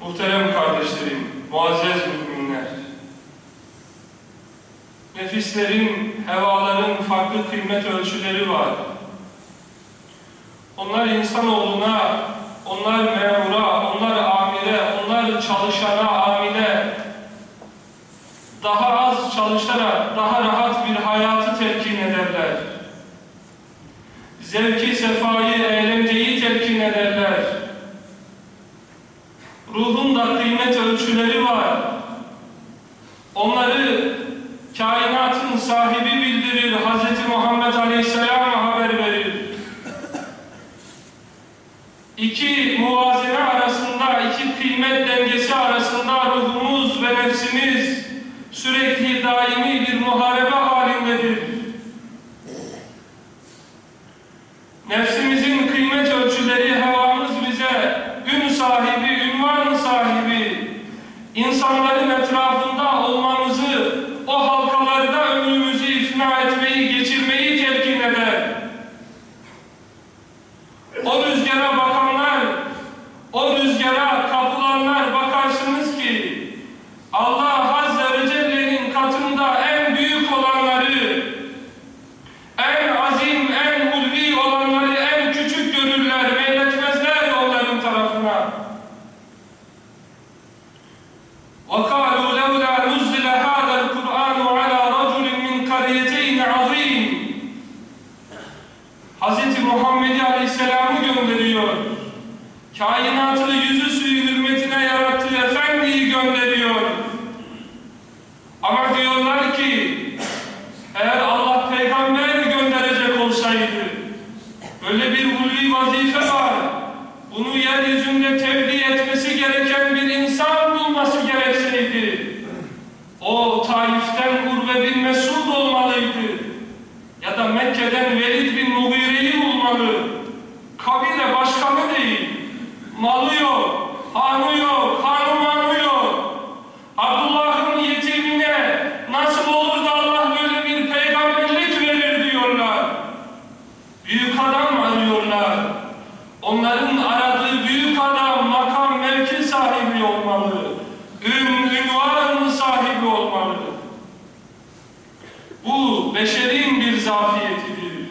Muhterem kardeşlerim, muazzez müminler. Nefislerin, hevaların farklı kıymet ölçüleri var. Onlar insanoğluna, onlar memura, onlar amire, onlar çalışana, amile, daha az çalışarak daha rahat bir hayatı telkin ederler. Zevki, sefayı, eğlenceyi telkin ederler. Ruhun da kıymet ölçüleri var. Onları kainatın sahibi bildirir, Hz. Muhammed Aleyhisselam haber verir. İki muvazene arasında, iki kıymet dengesi arasında ruhumuz ve nefsimiz sürekli daimi bir muharebe halindedir. Nefsimizin böyle bir ulvi vazife var. Bunu yeryüzünde tebliğ etmesi gereken bir insan bulması gerekseydi o Taif'ten Urve bin Mesud olmalıydı. Ya da Mekke'den Velid bin Mughire'yi bulmalı. Kabile başkanı değil. Malı yok, hanı yok, hanı manı yok. Abdullah'ın yetimine nasıl olur da Allah böyle bir peygamberlik verir diyorlar. Büyük adam arıyorlar. Onların aradığı büyük adam makam mevki sahibi olmalı. Ün, ünvan sahibi olmalı. Bu beşerin bir zafiyetidir.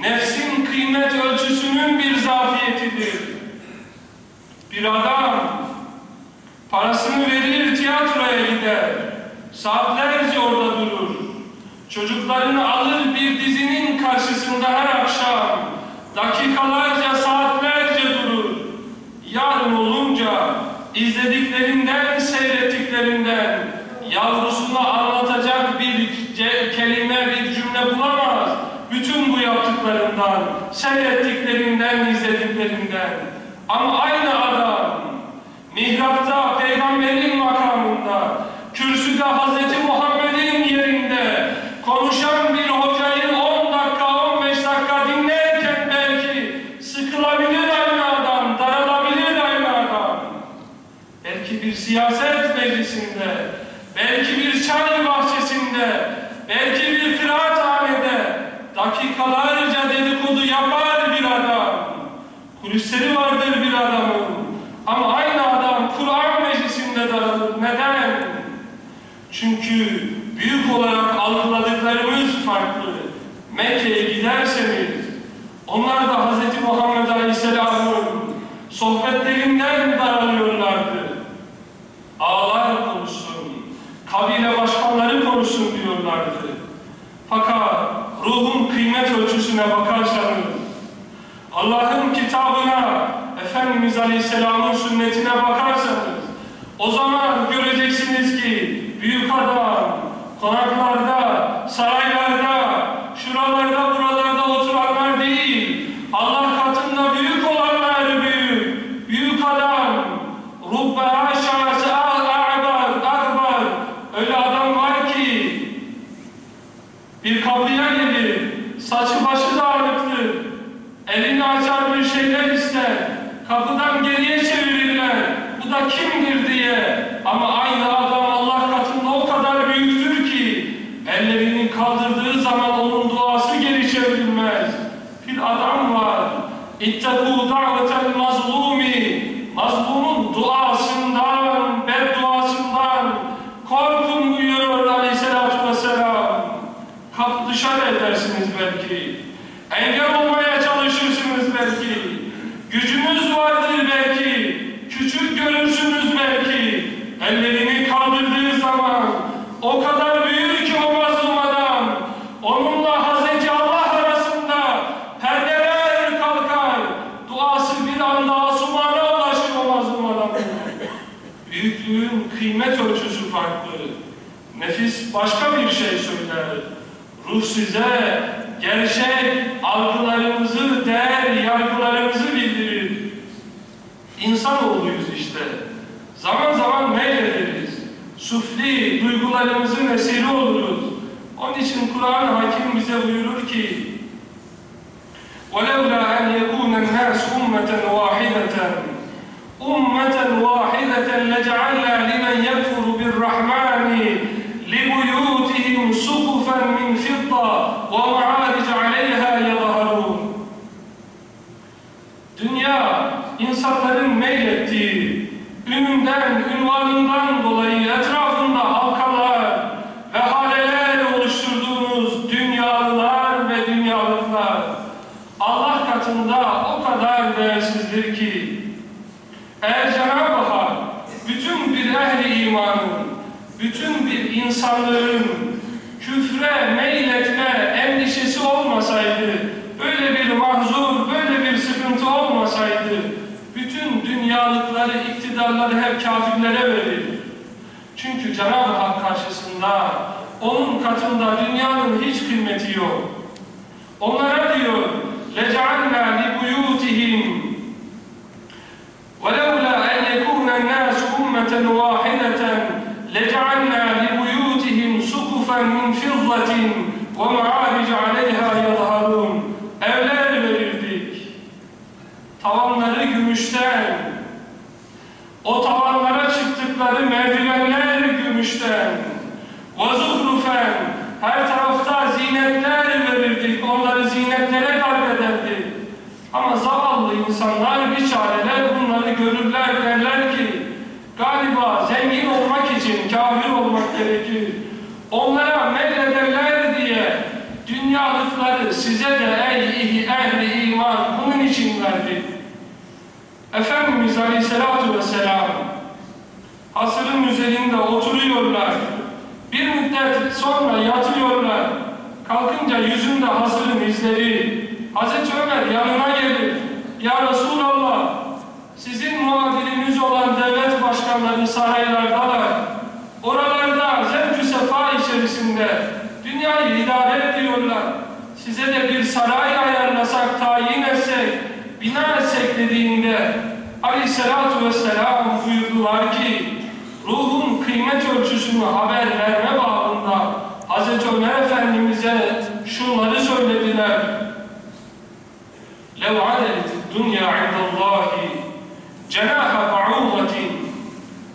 Nefsin kıymet ölçüsünün bir zafiyetidir. Bir adam parasını verir tiyatroya gider. Saatlerce orada durur. Çocuklarını alır bir dizinin karşısında her akşam dakikalarca, saatlerce durur. Yarın olunca izlediklerinden, seyrettiklerinden yavrusuna anlatacak bir kelime, bir cümle bulamaz. Bütün bu yaptıklarından, seyrettiklerinden, izlediklerinden. Ama aynı adam mihrapta, peygamberin makamında, kürsüde Hazreti Muhammed'in yerinde konuşan bir hocayı 10 dakika, 15 dakika dinlerken belki sıkılabilir aynı adam, daralabilir aynı adam. Belki bir siyaset meclisinde, belki bir çay bahçesinde, belki bir kıraathanede dakikalarca dedikodu yapar bir adam. Kulisleri vardır bir adamın. Ama aynı adam Kur'an meclisinde daralır. Neden? Çünkü büyük olarak algıladıklarımız farklı. Mekke'ye giderseniz onlar da Hz. Muhammed Aleyhisselam'ın sohbetlerinden daralıyorlardı. Ağlar konuşsun, kabile başkanları konuşsun diyorlardı. Fakat kıymet ölçüsüne bakarsanız, Allah'ın kitabına, Efendimiz Aleyhisselam'ın sünnetine bakarsanız, o zaman göreceksiniz ki büyük adam konaklarda, saraylarda, şuralarda, buralarda oturanlar değil, Allah katında büyük olanlar büyük, büyük adam, rubbe aşağısı a'bar, akbar, öyle adam var ki bir kapıya gelir, saçı başı dağınıktır, elini açar bir şeyler ister, kapıdan geriye çevirirler, bu da kimdir diye. Ama aynı adam Allah katında o kadar büyüktür ki, ellerini kaldırdığı zaman onun duası geri çevrilmez. Bir adam var, İttekû da'vetel mazlumi, mazlumun duasını kapı dışarı edersiniz belki. Engel olmaya çalışırsınız belki. Gücünüz vardır belki. Küçük görürsünüz belki. Ellerini kaldırdığı zaman o kadar büyür ki o mazlum adam. Onunla Hazreti Allah arasında perdeler kalkar. Duası bir anda asumana ulaşır o mazlum adamın Büyüklüğün kıymet ölçüsü farklı. Nefis başka bir şey söyler. Ruh size gerçek algılarımızı, değer yargılarımızı bildirir. İnsanoğluyuz işte. Zaman zaman meylederiz. Sufli duygularımızın esiri oluruz. Onun için Kur'an hakim bize buyurur ki وَلَوْلَا أَنْ يَكُونَ النَّاسُ أُمَّةً وَاحِدَةً أُمَّةً وَاحِدَةً لَجَعَلْنَا لِمَنْ يَكْفُرُ بِالرَّحْمَنِ لِبُيُوتِهِمْ سُقُفًا مِنْ فِضَّةٍ وَمَعَارِجَ عَلَيْهَا يَظْهَرُونَ. Dünya, insanların bütün bir insanlığın küfre meyletme endişesi olmasaydı, böyle bir mahzur, böyle bir sıkıntı olmasaydı, bütün dünyalıkları, iktidarları hep kafirlere verir. Çünkü Cenab-ı Hak karşısında, onun katında dünyanın hiç kıymeti yok. Onlara diyor, لَجَعَلْنَا لِبُيُوتِهِمْ وَلَوْلَا أَنْ يَكُونَ النَّاسُ أُمَّةً وَاحِدَةً لَجَعَلْنَا لِبُيُوتِهِمْ سُقُفًا مِنْ فِضَّةٍ وَمَعَارِجَ عَلَيْهَا يَظْهَرُونَ Evler verirdik. Tavanları gümüşten. O tavanlara çıktıkları merdivenler gümüşten. وَزُخْرُفًا Her tarafta zinetler verirdik. Onları zinetlere garp ederdik. Ama zavallı insanlar, bir çareler gerekir. Onlara meylederler diye dünyalıkları size de ey ehli iman bunun için verdik. Efendimiz Aleyhisselatü Vesselam asırın üzerinde oturuyorlar. Bir müddet sonra yatıyorlar. Kalkınca yüzünde hasırın izleri. Hazreti Ömer yanına gelir. Ya Resulallah sizin muhabiriniz olan devlet başkanları saraylardalar. Oralarda dünyayı idare ediyorlar. Size de bir saray ayarlasak, tayin etsek, bina etsek dediğinde Aleyhisselatü Vesselam buyurdular ki ruhun kıymet ölçüsünü haber verme babında Hazreti Ömer Efendimiz'e şunları söylediler. لو عدلت الدنيا عند الله جناح بعوضة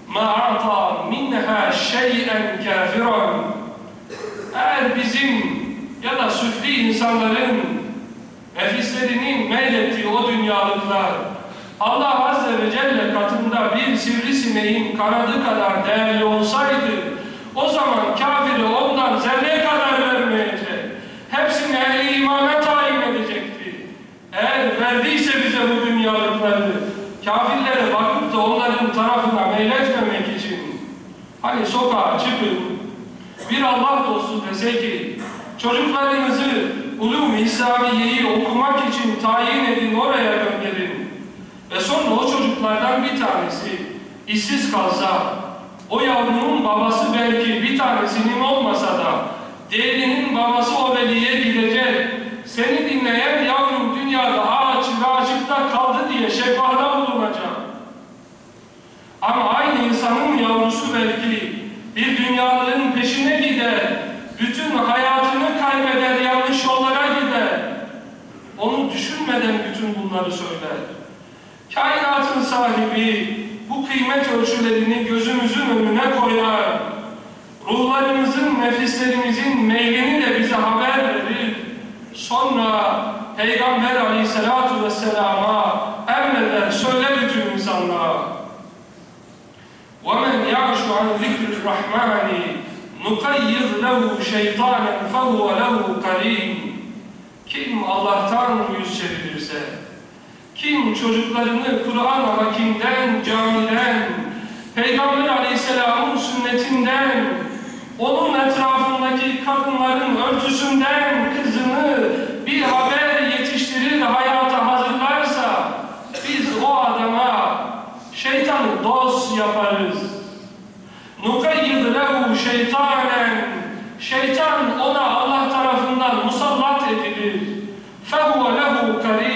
ما أعطى منها شيئا كافرا Eğer bizim ya da süfli insanların nefislerinin meylettiği o dünyalıklar Allah Azze ve Celle katında bir sivrisineğin kanadı kadar değerli olsaydı o zaman kafiri ondan zerre kadar vermeyecek. Hepsini ehli imana tayin edecekti. Eğer verdiyse bize bu dünyalıkları kafirlere bakıp da onların tarafına meyletmemek için hani sokağa çıkıp bir Allah dostu dese ki çocuklarınızı ulum İslamiye'yi okumak için tayin edin oraya gönderin. Ve sonra o çocuklardan bir tanesi işsiz kalsa o yavrunun babası belki bir tanesinin olmasa da diğerinin babası o veliye gidecek. Seni dinleyen yavrum dünyada ağaç ve açıkta kaldı diye şefada bulunacak. Ama aynı insanın yavrusu belki bir dünyalığın peşine gider, bütün hayatını kaybeder, yanlış yollara gider. Onu düşünmeden bütün bunları söyler. Kainatın sahibi bu kıymet ölçülerini gözümüzün önüne koyar. Ruhlarımızın, nefislerimizin meylini de bize haber verir. Sonra Peygamber aleyhissalatu vesselama emreder, söyler bütün insanlara. وَمَنْ يَعْشُ عَنْ ذِكْرِ الرَّحْمَانِ نُقَيِّضْ لَهُ شَيْطَانًا فَهُوَ لَهُ قَرِينٌ Kim Allah'tan yüz çevirirse, kim çocuklarını Kur'an hakimden, camiden, Peygamber Aleyhisselam'ın sünnetinden, onun etrafındaki kadınların örtüsünden kızını bir haber yetiştirir, hayata hazırlarsa, biz o adama şeytanı dost yaparız. نُقَيِّضْ لَهُ şeytanen Şeytan ona Allah tarafından musallat edilir. فَهُوَ لَهُ قَرِينٌ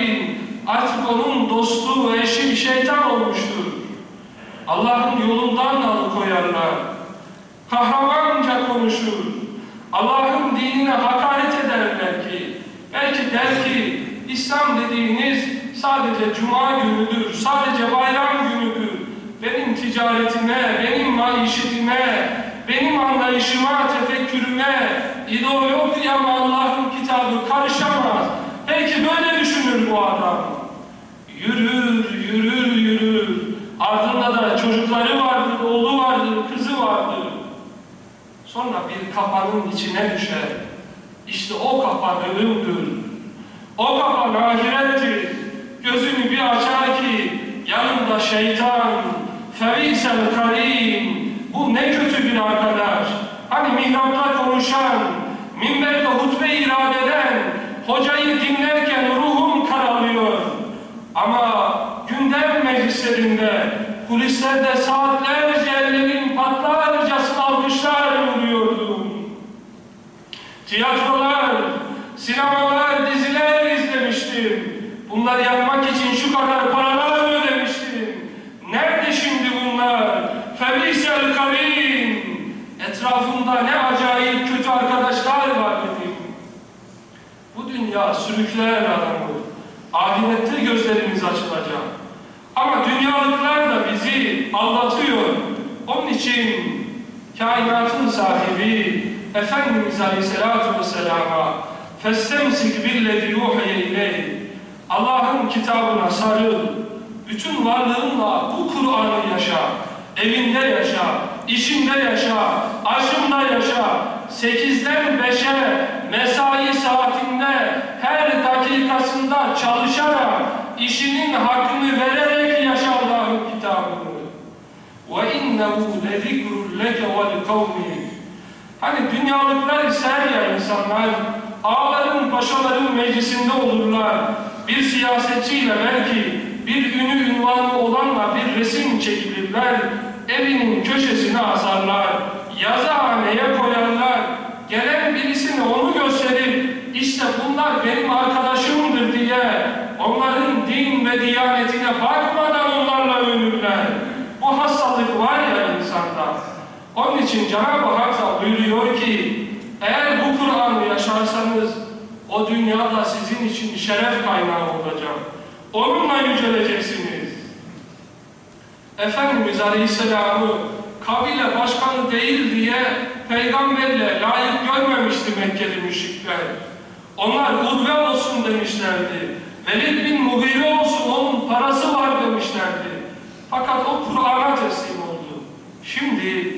Artık onun dostu, eşi şeytan olmuştur. Allah'ın yolundan alıkoyarlar. Kahramanca konuşur. Allah'ın dinine hakaret eder belki. Belki der ki İslam dediğiniz sadece cuma günüdür, sadece bayram günüdür. Benim ticaretime, benim maişetime, benim anlayışıma, tefekkürüme, ideolojiyama Allah'ın kitabı karışamaz. Belki böyle düşünür bu adam. Yürür, yürür, yürür. Ardında da çocukları vardır, oğlu vardır, kızı vardır. Sonra bir kapanın içine düşer. İşte o kapan ölümdür. O kapan ahirettir. Gözünü bir açar ki yanında şeytan, ferisel karim. Bu ne kötü bir arkadaş. Hani mihrapta konuşan, minberde hutbe irade eden, hocayı dinlerken ruhum karalıyor. Ama gündem meclislerinde, kulislerde saatlerce Bunları yapmak için şu kadar paralar ödemiştim. Nerede şimdi bunlar? Febrisel karim. Etrafımda ne acayip kötü arkadaşlar var dedim. Bu dünya sürükler adamı. Ahirette gözlerimiz açılacak. Ama dünyalıklar da bizi aldatıyor. Onun için kainatın sahibi Efendimiz Aleyhisselatü Vesselam'a فَاسْتَمْسِكْ بِالَّذِي يُوحَيَ اِلَيْهِ Allah'ın kitabına sarıl. Bütün varlığınla bu Kur'an'ı yaşa. Evinde yaşa, işinde yaşa, aşında yaşa. Sekizden beşe mesai saatinde her dakikasında çalışarak işinin hakkını vererek yaşa Allah'ın kitabını. وَاِنَّهُ لَذِكْرٌ لَكَ وَلِقَوْمِهِ Hani dünyalıklar ister ya insanlar, ağların, paşaların meclisinde olurlar. Bir siyasetçiyle belki bir ünü ünvanı olanla bir resim çekilirler. Evinin köşesine asarlar. Yazıhaneye koyarlar. Gelen birisine onu gösterip işte bunlar benim arkadaşımdır diye onların din ve diyanetine bakmadan onlarla övünürler. Bu hastalık var ya insanda. Onun için Cenab-ı Hak da buyuruyor ki eğer bu Kur'an'ı yaşarsanız o dünyada sizin için şeref kaynağı olacak. Onunla yüceleceksiniz. Efendimiz Aleyhisselam'ı kabile başkanı değil diye peygamberle layık görmemişti Mekkeli müşrikler. Onlar urve olsun demişlerdi. Velid bin Mughire olsun onun parası var demişlerdi. Fakat o Kur'an'a teslim oldu. Şimdi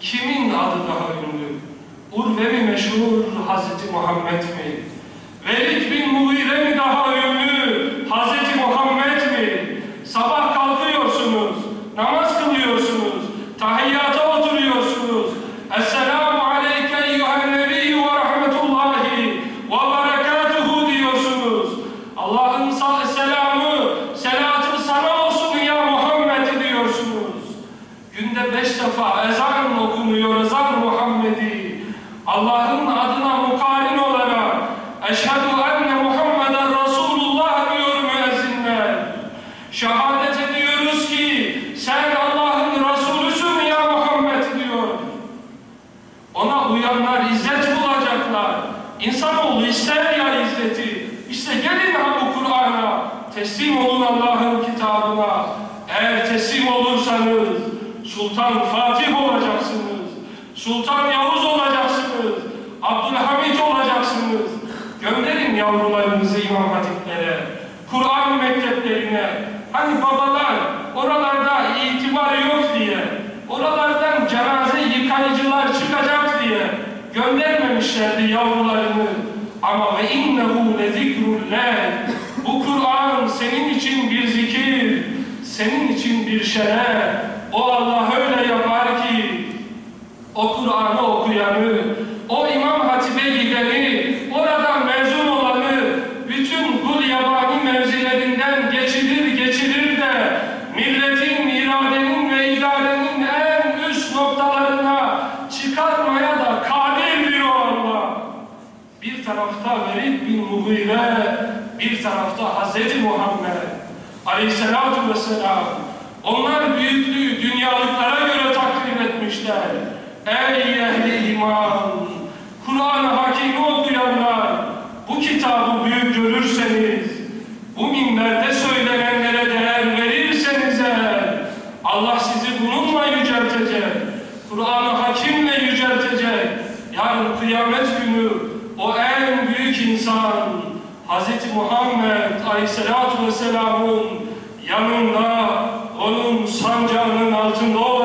kimin adı daha ünlü? Urve mi meşhur Hazreti Muhammed mi? Velid bin Mughire mi daha ünlü? Hazreti Muhammed mi? Sabah kalkıyorsunuz, namaz kılıyorsunuz, tahiyyata oturuyorsunuz. Esselamu aleyke eyyühen nebiyyü ve rahmetullahi ve berekatuhu diyorsunuz. Allah'ın selamı, selatı sana olsun ya Muhammed diyorsunuz. Günde beş defa ezan olursanız Sultan Fatih olacaksınız. Sultan Yavuz olacaksınız. Abdülhamit olacaksınız. Gönderin yavrularınızı imam hatiplere, Kur'an mekteplerine. Hani babalar oralarda itibar yok diye, oralardan cenaze yıkayıcılar çıkacak diye göndermemişlerdi yavrularını. Ama ve innehu lezikrullah. Bu Kur'an senin için bir senin için bir şeref. O Allah öyle yapar ki o Kur'an'ı okuyanı, o İmam Hatip'e gideni, oradan mezun olanı, bütün kul yabani mevzilerinden geçilir geçilir de milletin, iradenin ve idarenin en üst noktalarına çıkarmaya da kadirdir o Allah. Bir tarafta Velid bin Mughire, bir tarafta Hz. Muhammed aleyhissalatu vesselam. Onlar büyüklüğü dünyalıklara göre takdir etmişler. Ey ehli iman! Kur'an-ı Hakim'i okuyanlar, bu kitabı büyük görürseniz, bu minberde söylenenlere değer verirseniz eğer, Allah sizi bununla yüceltecek. Kur'an-ı Hakim'le yüceltecek. Yarın kıyamet günü o en büyük insan Hz. Muhammed Aleyhisselatü Vesselam'ın yanında onun sancağının altında olacaksın.